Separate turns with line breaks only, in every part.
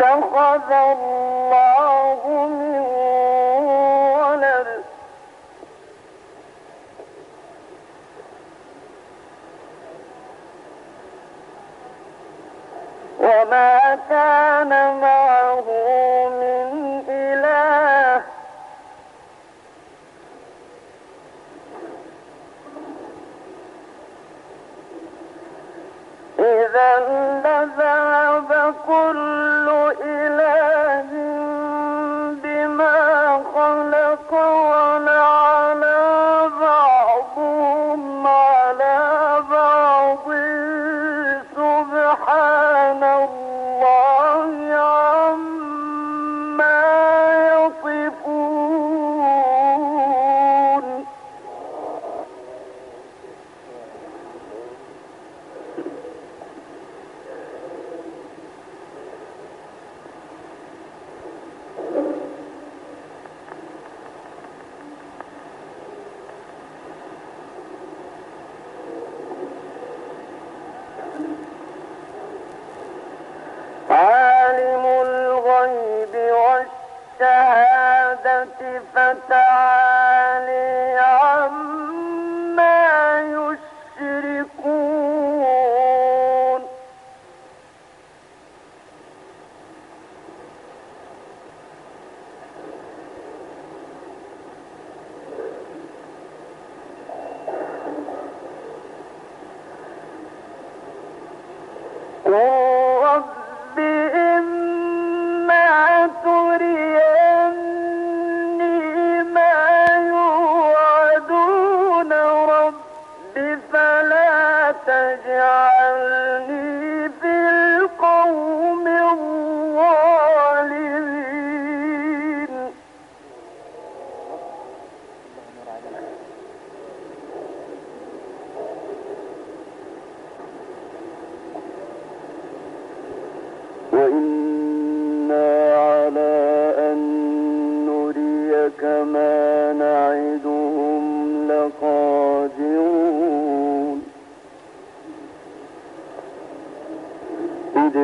اتخذ الله من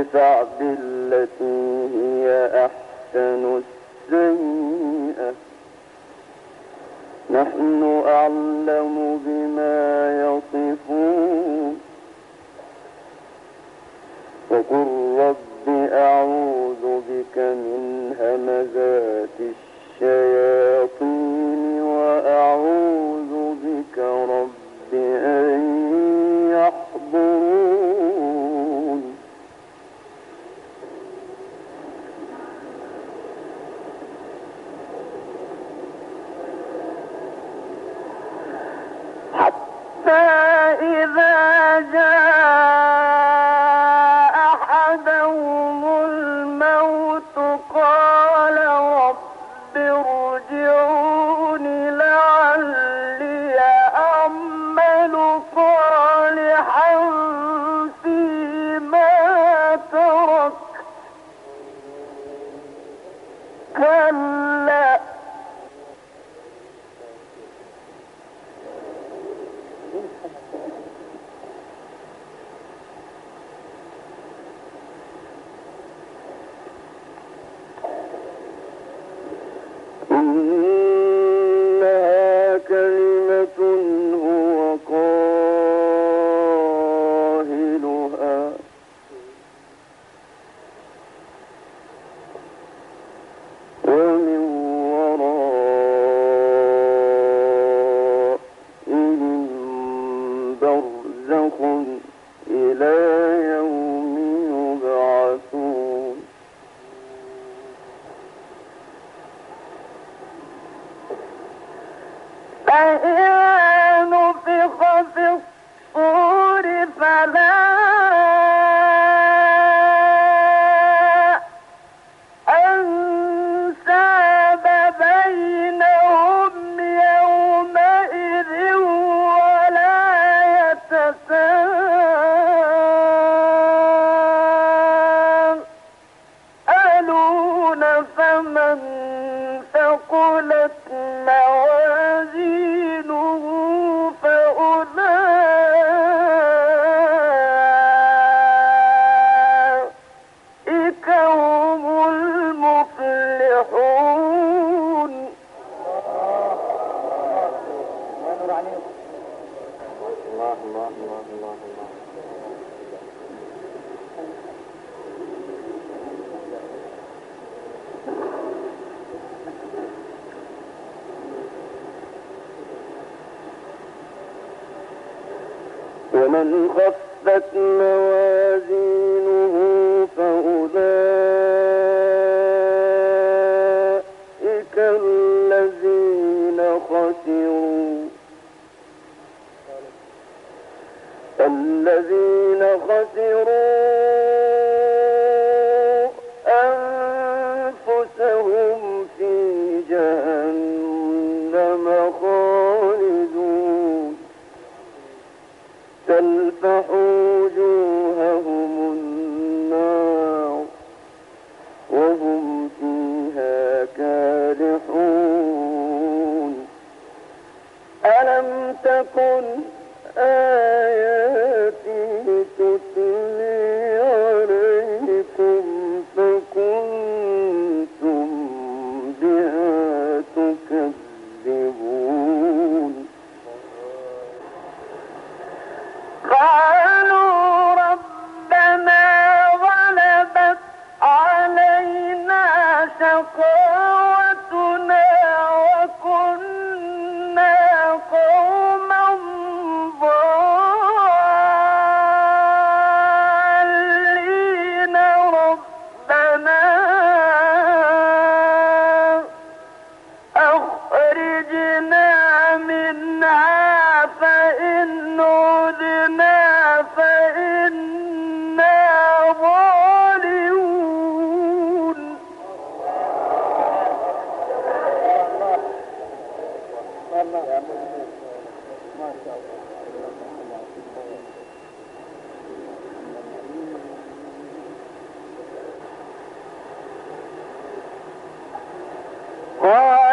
ادفع بالتي هي أحسن السيئة. نحن أعلم بما يصفون. وقل رب أعوذ بك من همزات الشياطين.
ثقلت موازينه
ومن خفت موازينه فأولئك الذين خسروا. الذين خسروا Uh,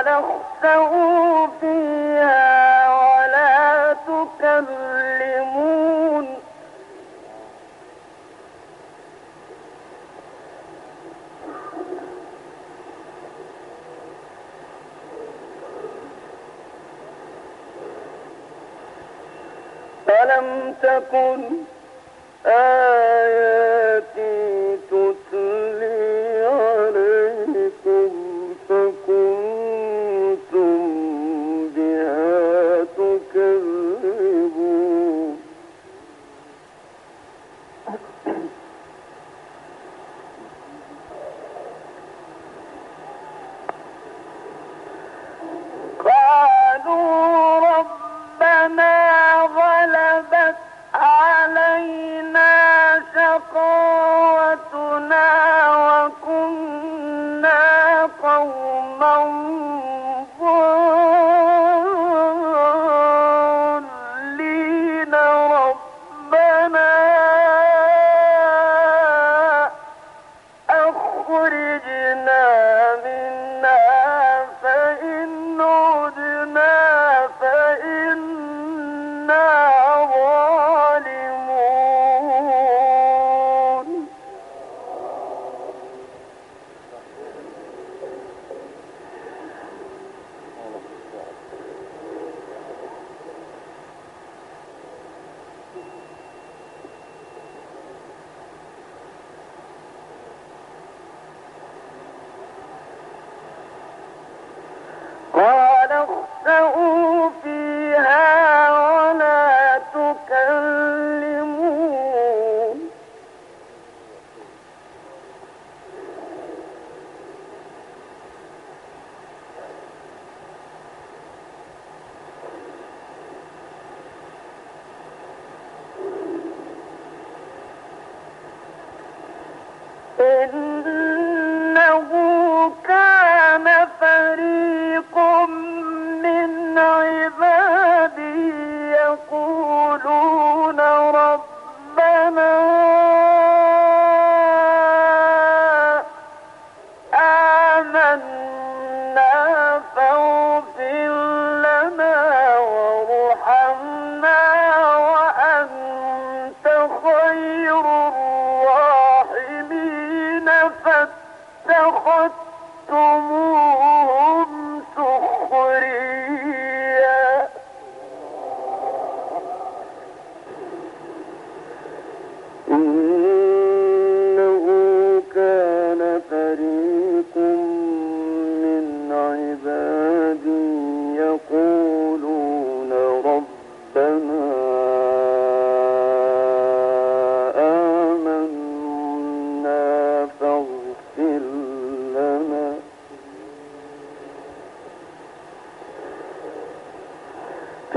ولا فيها
ولا تكلمون.
ألم تكن
آه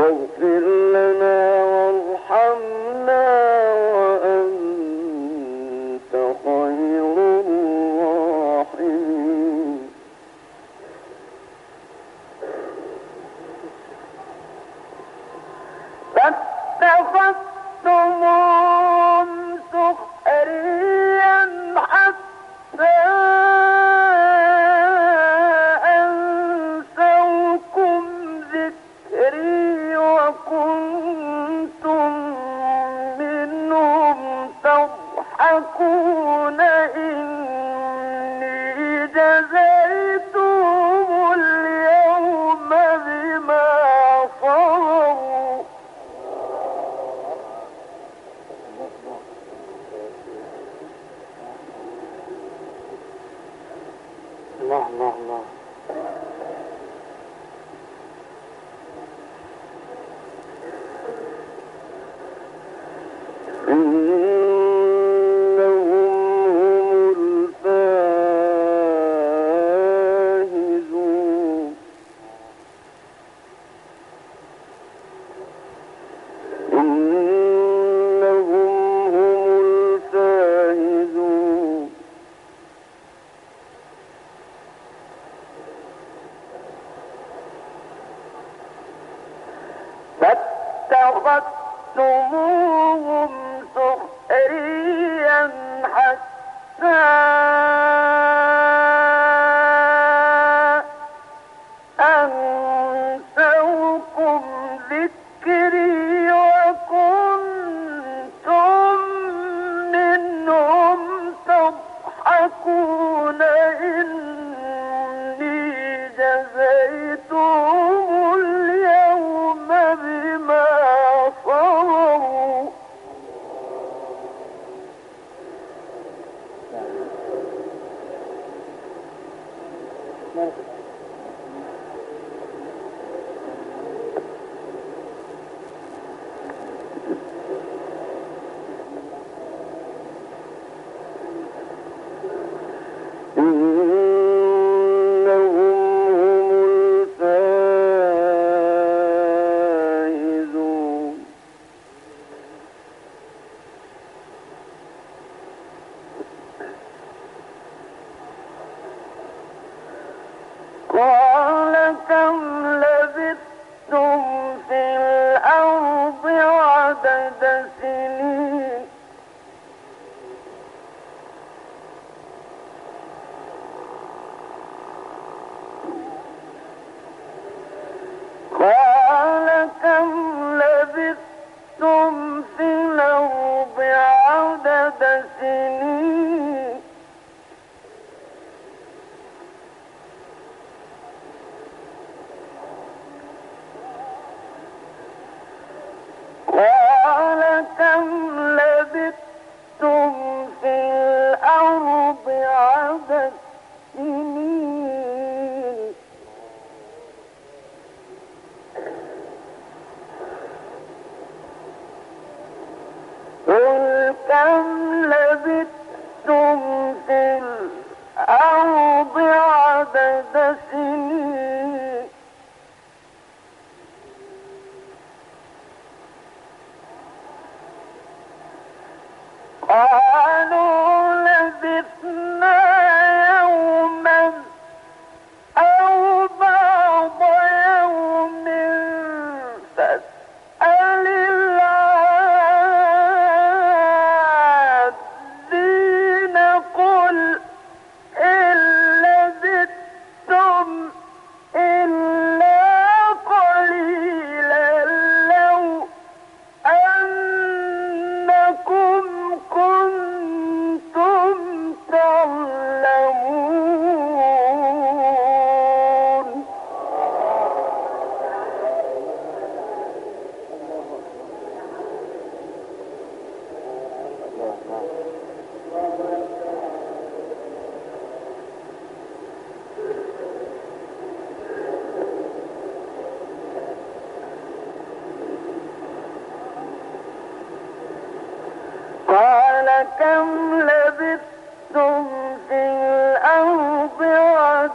فاغفر لنا
الله الله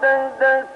عدد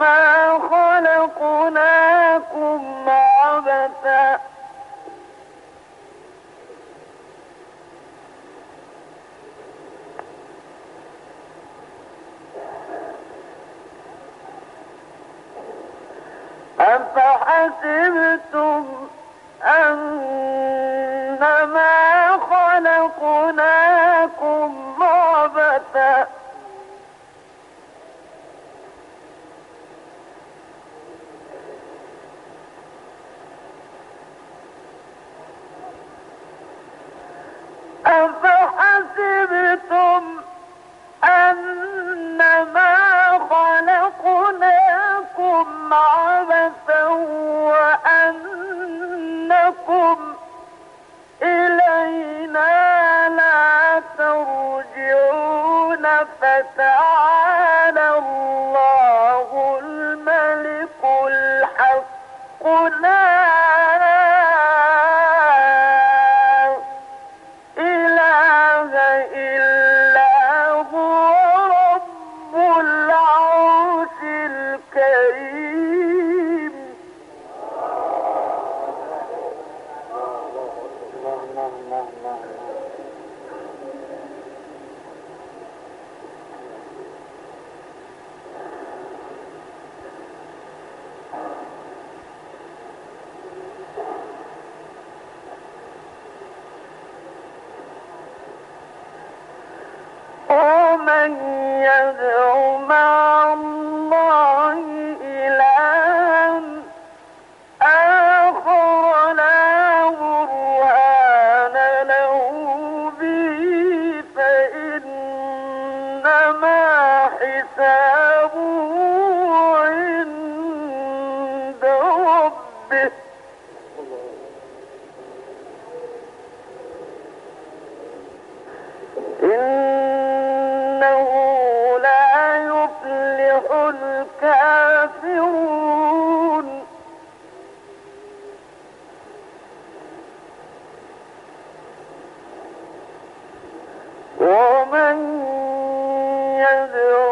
ما خلقناكم عبثا. أفحسبتم أنما خلقناكم عبثا؟ أفأ يدعو معه together